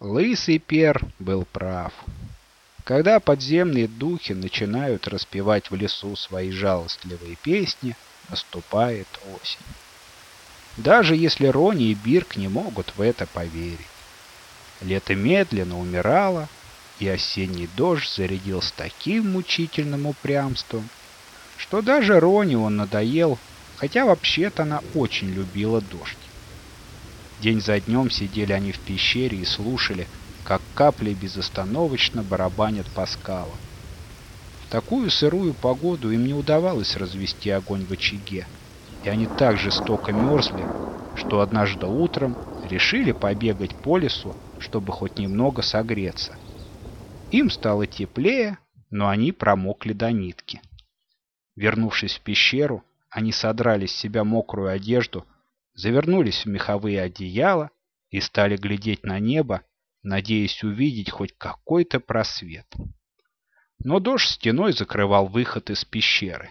Лысый пер был прав. Когда подземные духи начинают распевать в лесу свои жалостливые песни, наступает осень. Даже если Рони и Бирк не могут в это поверить. Лето медленно умирало, и осенний дождь зарядил с таким мучительным упрямством, что даже Рони он надоел, хотя вообще-то она очень любила дождь. День за днем сидели они в пещере и слушали, как капли безостановочно барабанят по скалам. В такую сырую погоду им не удавалось развести огонь в очаге, и они так жестоко мерзли, что однажды утром решили побегать по лесу, чтобы хоть немного согреться. Им стало теплее, но они промокли до нитки. Вернувшись в пещеру, они содрали с себя мокрую одежду, завернулись в меховые одеяла и стали глядеть на небо, надеясь увидеть хоть какой-то просвет. Но дождь стеной закрывал выход из пещеры.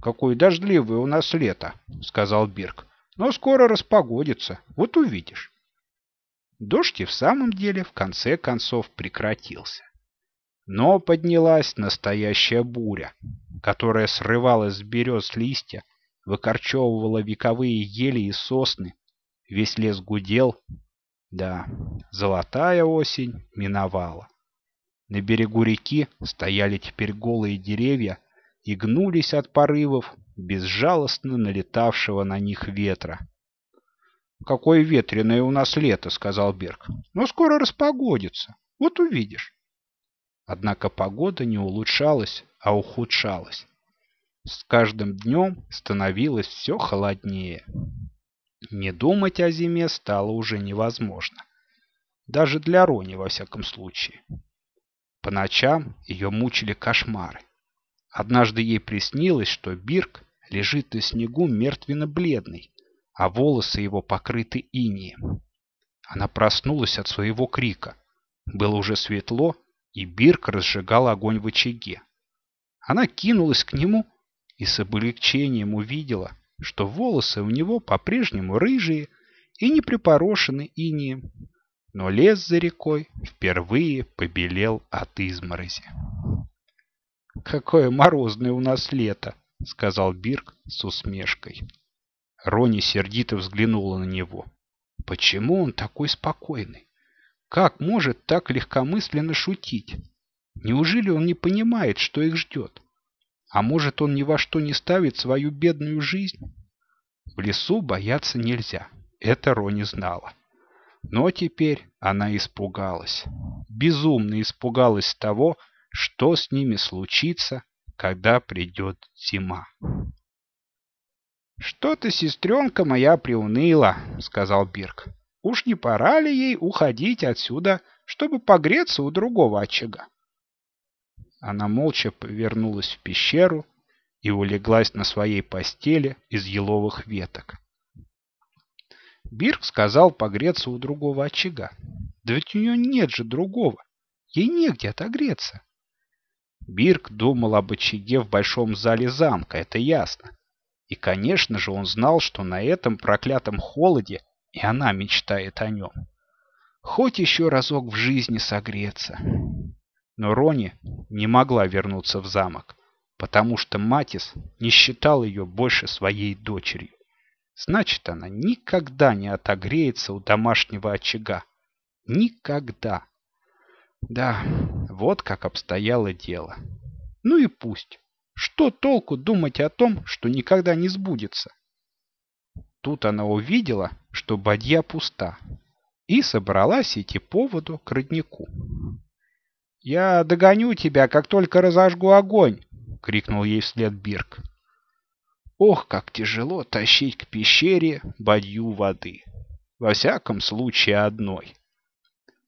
«Какое дождливое у нас лето», — сказал Бирк. «Но скоро распогодится, вот увидишь». Дождь и в самом деле в конце концов прекратился. Но поднялась настоящая буря, которая срывала с берез листья, выкорчевывала вековые ели и сосны. Весь лес гудел. Да, золотая осень миновала. На берегу реки стояли теперь голые деревья и гнулись от порывов безжалостно налетавшего на них ветра. «Какое ветреное у нас лето», — сказал Берг. «Но скоро распогодится. Вот увидишь». Однако погода не улучшалась, а ухудшалась. С каждым днем становилось все холоднее. Не думать о зиме стало уже невозможно. Даже для Рони, во всяком случае. По ночам ее мучили кошмары. Однажды ей приснилось, что Бирк лежит на снегу мертвенно-бледный, а волосы его покрыты инием. Она проснулась от своего крика. Было уже светло, и Бирк разжигал огонь в очаге. Она кинулась к нему и с облегчением увидела, что волосы у него по-прежнему рыжие и не припорошены инием, но лес за рекой впервые побелел от изморози. «Какое морозное у нас лето!» — сказал Бирк с усмешкой. Рони сердито взглянула на него. «Почему он такой спокойный? Как может так легкомысленно шутить? Неужели он не понимает, что их ждет? А может, он ни во что не ставит свою бедную жизнь? В лесу бояться нельзя. Это Рони знала. Но теперь она испугалась. Безумно испугалась того, что с ними случится, когда придет зима. «Что-то сестренка моя приуныла», — сказал Бирк. «Уж не пора ли ей уходить отсюда, чтобы погреться у другого очага?» Она молча повернулась в пещеру и улеглась на своей постели из еловых веток. Бирк сказал погреться у другого очага. Да ведь у нее нет же другого. Ей негде отогреться. Бирк думал об очаге в большом зале замка, это ясно. И, конечно же, он знал, что на этом проклятом холоде и она мечтает о нем. Хоть еще разок в жизни согреться. Но Рони не могла вернуться в замок, потому что Матис не считал ее больше своей дочерью. Значит, она никогда не отогреется у домашнего очага. Никогда. Да, вот как обстояло дело. Ну и пусть. Что толку думать о том, что никогда не сбудется? Тут она увидела, что бадья пуста, и собралась идти по воду к роднику. «Я догоню тебя, как только разожгу огонь!» — крикнул ей вслед Бирк. Ох, как тяжело тащить к пещере бадью воды. Во всяком случае одной.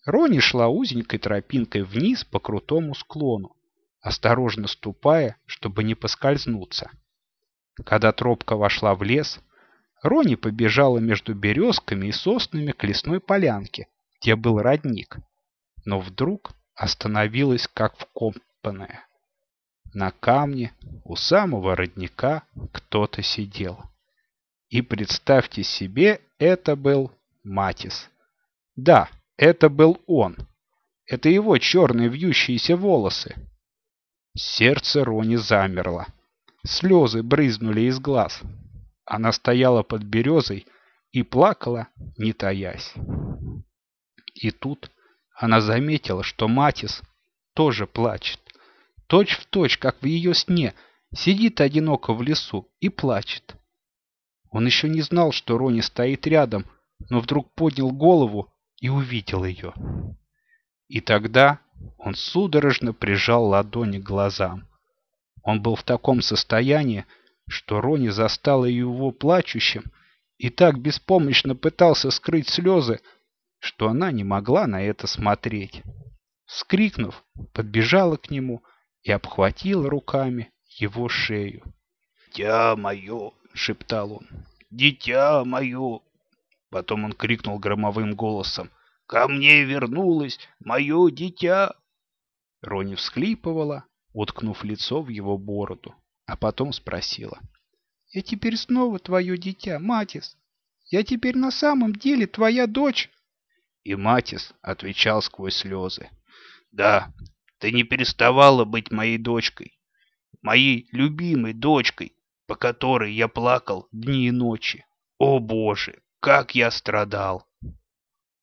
Рони шла узенькой тропинкой вниз по крутому склону, осторожно ступая, чтобы не поскользнуться. Когда тропка вошла в лес, Рони побежала между березками и соснами к лесной полянке, где был родник. Но вдруг остановилась как вкопанная. На камне у самого родника кто-то сидел. И представьте себе, это был Матис. Да, Это был он. Это его черные вьющиеся волосы. Сердце Рони замерло. Слезы брызнули из глаз. Она стояла под березой и плакала, не таясь. И тут она заметила, что Матис тоже плачет. Точь в точь, как в ее сне, сидит одиноко в лесу и плачет. Он еще не знал, что Рони стоит рядом, но вдруг поднял голову и увидел ее. И тогда он судорожно прижал ладони к глазам. Он был в таком состоянии, что Рони застала его плачущим и так беспомощно пытался скрыть слезы, что она не могла на это смотреть. Скрикнув, подбежала к нему и обхватила руками его шею. «Дитя мое!» — шептал он. «Дитя мое!» Потом он крикнул громовым голосом. «Ко мне вернулось мое дитя!» Рони всхлипывала, уткнув лицо в его бороду, а потом спросила. «Я теперь снова твое дитя, Матис? Я теперь на самом деле твоя дочь?» И Матис отвечал сквозь слезы. «Да, ты не переставала быть моей дочкой, моей любимой дочкой, по которой я плакал дни и ночи. О, Боже, как я страдал!»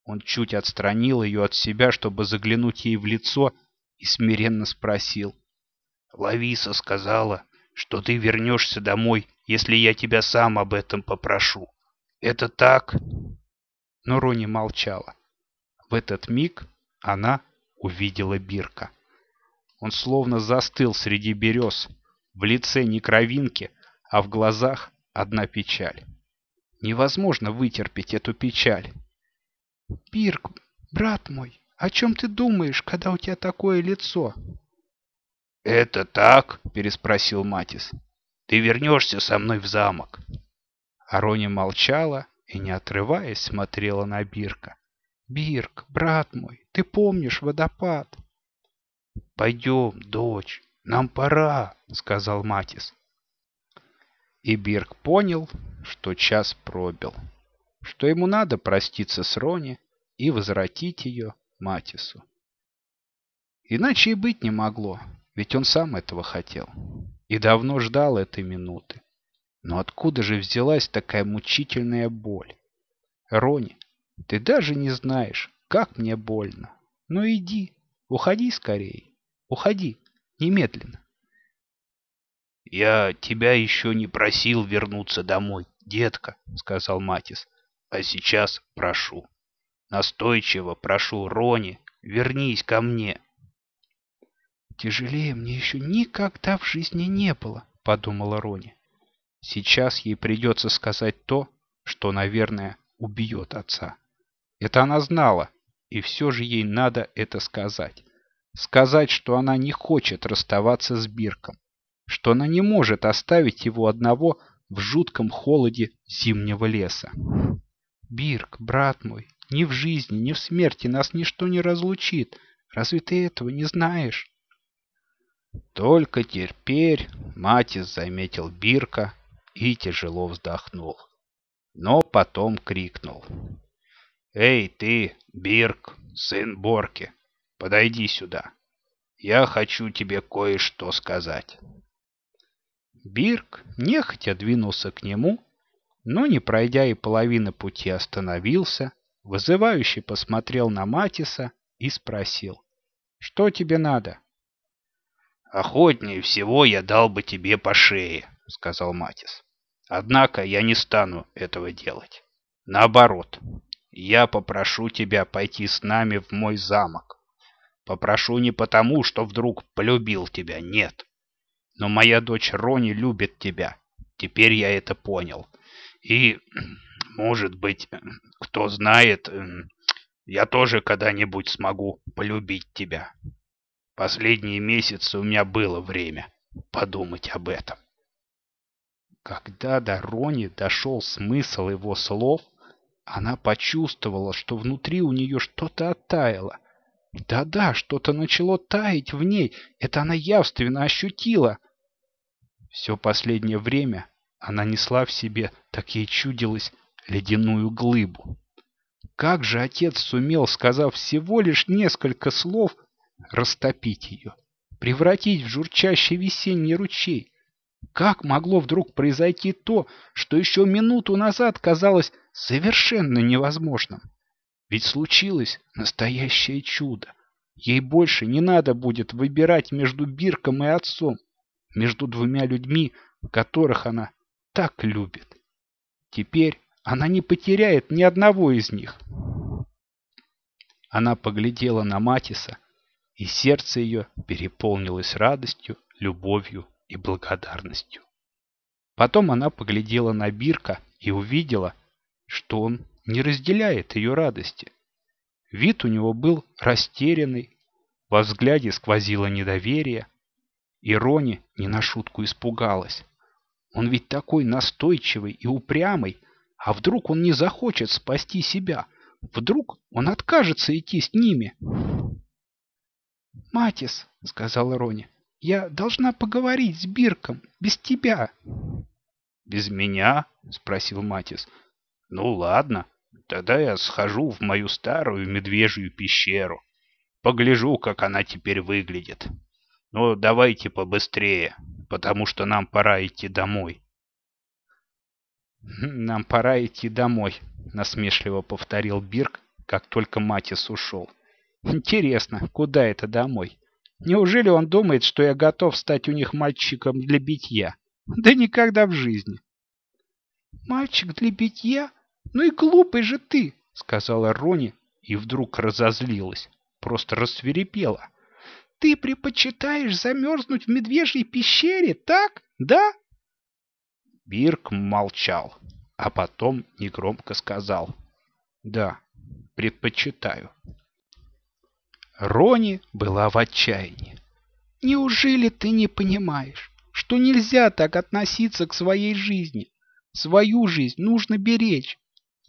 Он чуть отстранил ее от себя, чтобы заглянуть ей в лицо, и смиренно спросил. Лависа сказала, что ты вернешься домой, если я тебя сам об этом попрошу. Это так?» Но Рони молчала. В этот миг она увидела Бирка. Он словно застыл среди берез, в лице не кровинки, а в глазах одна печаль. Невозможно вытерпеть эту печаль. «Бирк, брат мой, о чем ты думаешь, когда у тебя такое лицо?» «Это так?» — переспросил Матис. «Ты вернешься со мной в замок». Арони молчала и, не отрываясь, смотрела на Бирка. «Бирк, брат мой, ты помнишь водопад?» «Пойдем, дочь, нам пора», — сказал Матис. И Бирк понял, что час пробил, что ему надо проститься с Рони и возвратить ее Матису. Иначе и быть не могло. Ведь он сам этого хотел. И давно ждал этой минуты. Но откуда же взялась такая мучительная боль? Рони, ты даже не знаешь, как мне больно. Ну иди, уходи скорее. Уходи, немедленно. «Я тебя еще не просил вернуться домой, детка», — сказал Матис. «А сейчас прошу. Настойчиво прошу, Рони, вернись ко мне». «Тяжелее мне еще никогда в жизни не было», — подумала Рони. Сейчас ей придется сказать то, что, наверное, убьет отца. Это она знала, и все же ей надо это сказать. Сказать, что она не хочет расставаться с Бирком, что она не может оставить его одного в жутком холоде зимнего леса. «Бирк, брат мой, ни в жизни, ни в смерти нас ничто не разлучит. Разве ты этого не знаешь?» Только теперь Матис заметил Бирка и тяжело вздохнул. Но потом крикнул. «Эй, ты, Бирк, сын Борки, подойди сюда. Я хочу тебе кое-что сказать». Бирк нехотя двинулся к нему, но, не пройдя и половины пути, остановился, вызывающе посмотрел на Матиса и спросил. «Что тебе надо?» «Охотнее всего я дал бы тебе по шее», — сказал Матис. «Однако я не стану этого делать. Наоборот, я попрошу тебя пойти с нами в мой замок. Попрошу не потому, что вдруг полюбил тебя, нет. Но моя дочь Рони любит тебя. Теперь я это понял. И, может быть, кто знает, я тоже когда-нибудь смогу полюбить тебя». Последние месяцы у меня было время подумать об этом. Когда до Рони дошел смысл его слов, она почувствовала, что внутри у нее что-то оттаяло. Да-да, что-то начало таять в ней, это она явственно ощутила. Все последнее время она несла в себе, так ей чудилось, ледяную глыбу. Как же отец сумел, сказав всего лишь несколько слов, растопить ее, превратить в журчащий весенний ручей? Как могло вдруг произойти то, что еще минуту назад казалось совершенно невозможным? Ведь случилось настоящее чудо. Ей больше не надо будет выбирать между Бирком и отцом, между двумя людьми, которых она так любит. Теперь она не потеряет ни одного из них. Она поглядела на Матиса, и сердце ее переполнилось радостью, любовью и благодарностью. Потом она поглядела на Бирка и увидела, что он не разделяет ее радости. Вид у него был растерянный, во взгляде сквозило недоверие, и Рони не на шутку испугалась. Он ведь такой настойчивый и упрямый, а вдруг он не захочет спасти себя? Вдруг он откажется идти с ними? «Матис», — сказала Рони, — «я должна поговорить с Бирком, без тебя». «Без меня?» — спросил Матис. «Ну ладно, тогда я схожу в мою старую медвежью пещеру. Погляжу, как она теперь выглядит. Но давайте побыстрее, потому что нам пора идти домой». «Нам пора идти домой», — насмешливо повторил Бирк, как только Матис ушел. «Интересно, куда это домой? Неужели он думает, что я готов стать у них мальчиком для битья? Да никогда в жизни!» «Мальчик для битья? Ну и глупый же ты!» — сказала Рони и вдруг разозлилась, просто рассверепела. «Ты предпочитаешь замерзнуть в медвежьей пещере, так? Да?» Бирк молчал, а потом негромко сказал. «Да, предпочитаю». Рони была в отчаянии. «Неужели ты не понимаешь, что нельзя так относиться к своей жизни? Свою жизнь нужно беречь.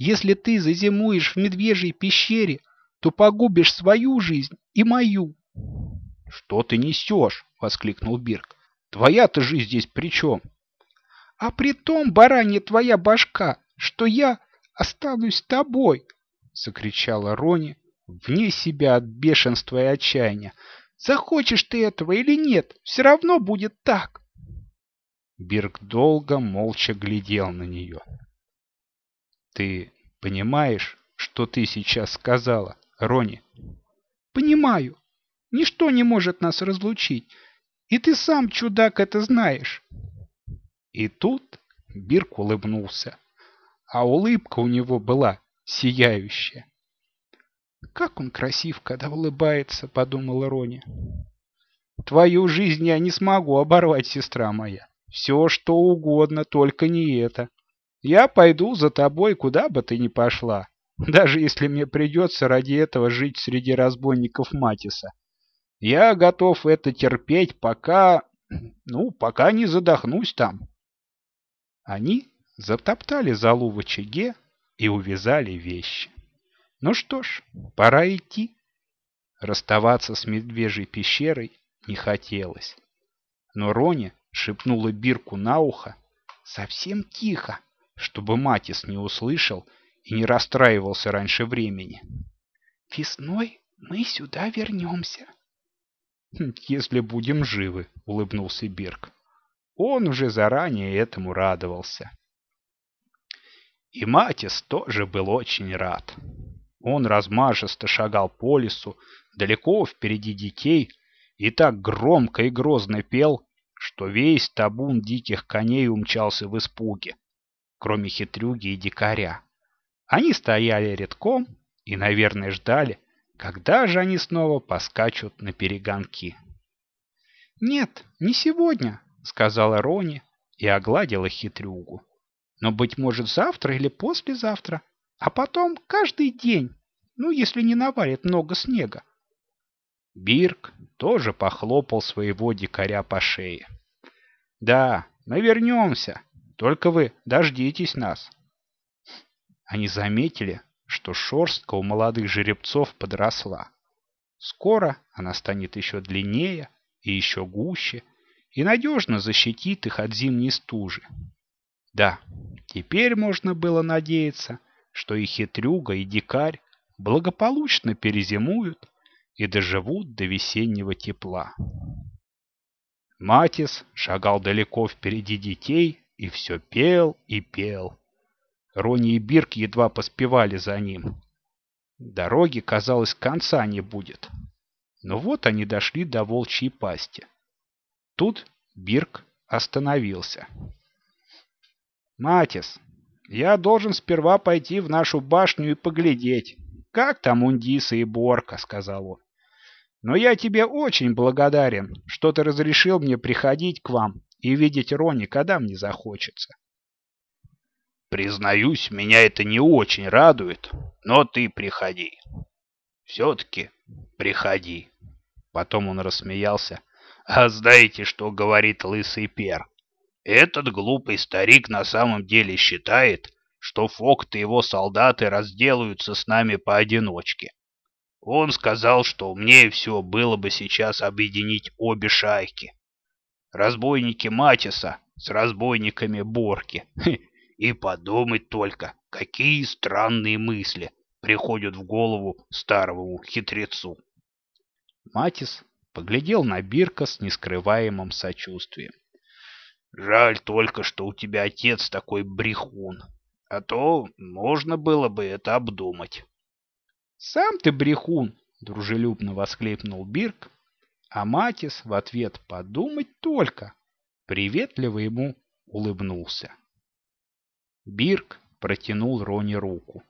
Если ты зазимуешь в медвежьей пещере, то погубишь свою жизнь и мою». «Что ты несешь?» — воскликнул Бирк. «Твоя-то жизнь здесь при чем?» А при том, баранья твоя башка, что я останусь с тобой, — закричала Рони, вне себя от бешенства и отчаяния. Захочешь ты этого или нет, все равно будет так. Бирк долго молча глядел на нее. «Ты понимаешь, что ты сейчас сказала, Рони?» «Понимаю. Ничто не может нас разлучить. И ты сам, чудак, это знаешь». И тут Бирк улыбнулся, а улыбка у него была сияющая. «Как он красив, когда улыбается», — подумала Рони. «Твою жизнь я не смогу оборвать, сестра моя. Все, что угодно, только не это. Я пойду за тобой, куда бы ты ни пошла, даже если мне придется ради этого жить среди разбойников Матиса. Я готов это терпеть, пока... ну, пока не задохнусь там». Они затоптали залу в очаге и увязали вещи. Ну что ж, пора идти. Расставаться с медвежьей пещерой не хотелось. Но Рони шепнула Бирку на ухо совсем тихо, чтобы Матис не услышал и не расстраивался раньше времени. «Весной мы сюда вернемся». «Если будем живы», — улыбнулся Бирк. Он уже заранее этому радовался. И Матис тоже был очень рад. Он размашисто шагал по лесу, далеко впереди детей, и так громко и грозно пел, что весь табун диких коней умчался в испуге, кроме хитрюги и дикаря. Они стояли редком и, наверное, ждали, когда же они снова поскачут на перегонки. «Нет, не сегодня», — сказала Рони и огладила хитрюгу. «Но, быть может, завтра или послезавтра, а потом каждый день, ну, если не навалит много снега». Бирк тоже похлопал своего дикаря по шее. «Да, мы вернемся, только вы дождитесь нас». Они заметили, что шерстка у молодых жеребцов подросла. Скоро она станет еще длиннее и еще гуще, и надежно защитит их от зимней стужи. Да, теперь можно было надеяться что и хитрюга, и дикарь благополучно перезимуют и доживут до весеннего тепла. Матис шагал далеко впереди детей и все пел и пел. Рони и Бирк едва поспевали за ним. Дороги, казалось, конца не будет. Но вот они дошли до волчьей пасти. Тут Бирк остановился. «Матис, я должен сперва пойти в нашу башню и поглядеть, как там Ундиса и Борка», — сказал он. «Но я тебе очень благодарен, что ты разрешил мне приходить к вам и видеть Рони, когда мне захочется». «Признаюсь, меня это не очень радует, но ты приходи. Все-таки приходи». Потом он рассмеялся. «А знаете, что говорит лысый пер? Этот глупый старик на самом деле считает, что Фокт и его солдаты разделаются с нами поодиночке. Он сказал, что умнее всего было бы сейчас объединить обе шайки. Разбойники Матиса с разбойниками Борки. И подумать только, какие странные мысли приходят в голову старому хитрецу. Матис поглядел на Бирка с нескрываемым сочувствием. Жаль только, что у тебя отец такой брехун. А то можно было бы это обдумать. «Сам ты брехун!» — дружелюбно воскликнул Бирк, а Матис в ответ «подумать только!» приветливо ему улыбнулся. Бирк протянул Рони руку.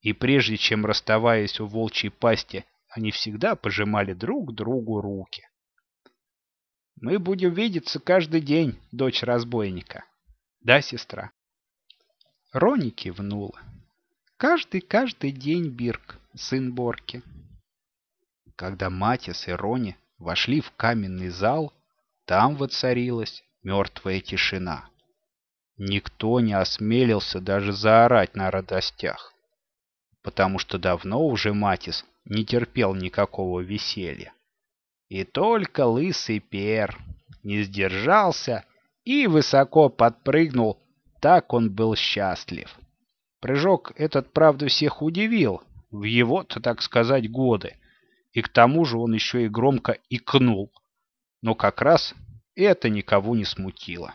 И прежде чем расставаясь у волчьей пасти, они всегда пожимали друг другу руки. Мы будем видеться каждый день, дочь разбойника. Да, сестра? Рони кивнула. Каждый-каждый день, Бирк, сын Борки. Когда Матис и Рони вошли в каменный зал, там воцарилась мертвая тишина. Никто не осмелился даже заорать на радостях, потому что давно уже Матис не терпел никакого веселья. И только лысый пер не сдержался и высоко подпрыгнул, так он был счастлив. Прыжок этот, правда, всех удивил, в его-то, так сказать, годы, и к тому же он еще и громко икнул. Но как раз это никого не смутило.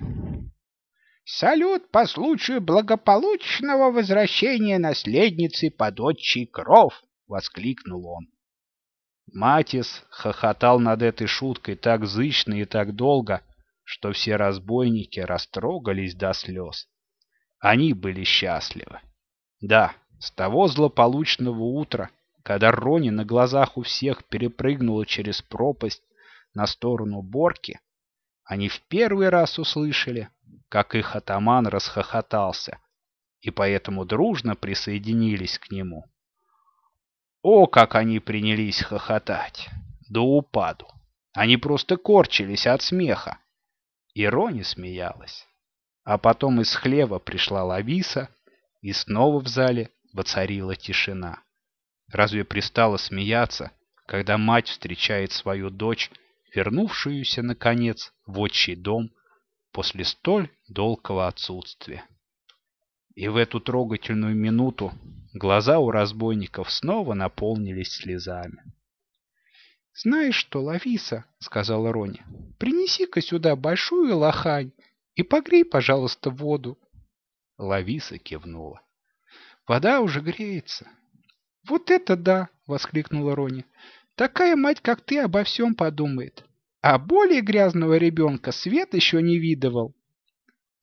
«Салют по случаю благополучного возвращения наследницы под отчий кров!» — воскликнул он. Матис хохотал над этой шуткой так зычно и так долго, что все разбойники растрогались до слез. Они были счастливы. Да, с того злополучного утра, когда Рони на глазах у всех перепрыгнула через пропасть на сторону Борки, они в первый раз услышали, как их атаман расхохотался, и поэтому дружно присоединились к нему. О, как они принялись хохотать! До упаду! Они просто корчились от смеха. И Рони смеялась. А потом из хлева пришла Лависа, и снова в зале воцарила тишина. Разве пристало смеяться, когда мать встречает свою дочь, вернувшуюся, наконец, в отчий дом после столь долгого отсутствия? И в эту трогательную минуту глаза у разбойников снова наполнились слезами. «Знаешь что, Лависа, — сказала Рони, — принеси-ка сюда большую лохань и погрей, пожалуйста, воду». Лависа кивнула. «Вода уже греется». «Вот это да!» — воскликнула Рони. «Такая мать, как ты, обо всем подумает. А более грязного ребенка свет еще не видывал».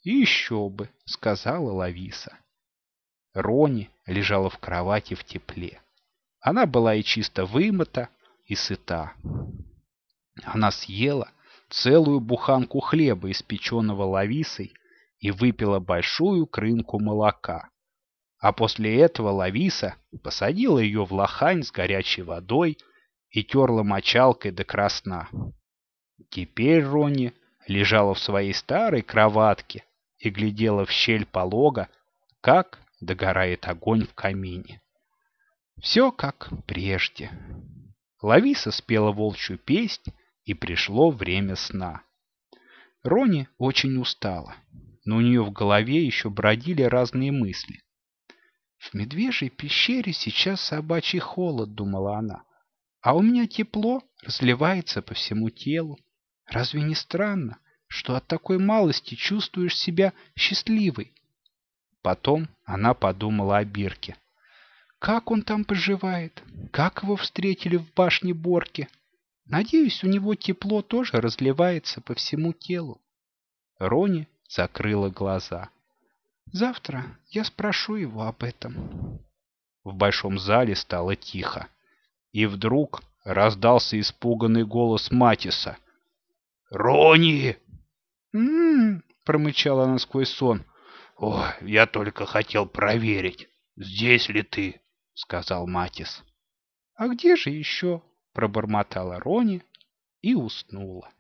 «Еще бы», — сказала Лависа. Рони лежала в кровати в тепле. Она была и чисто вымыта, и сыта. Она съела целую буханку хлеба, испеченного Лависой, и выпила большую крынку молока. А после этого Лависа посадила ее в лохань с горячей водой и терла мочалкой до красна. Теперь Ронни лежала в своей старой кроватке, и глядела в щель полога, как догорает огонь в камине. Все как прежде. Лависа спела волчью песнь, и пришло время сна. Рони очень устала, но у нее в голове еще бродили разные мысли. В медвежьей пещере сейчас собачий холод, думала она. А у меня тепло разливается по всему телу. Разве не странно, что от такой малости чувствуешь себя счастливой? Потом она подумала о Бирке. Как он там поживает? Как его встретили в башне Борки? Надеюсь, у него тепло тоже разливается по всему телу. Рони закрыла глаза. Завтра я спрошу его об этом. В большом зале стало тихо. И вдруг раздался испуганный голос Матиса. «Рони!» «М-м-м!» промычала она сквозь сон. «О, я только хотел проверить, здесь ли ты?» — сказал Матис. «А где же еще?» — пробормотала Рони и уснула.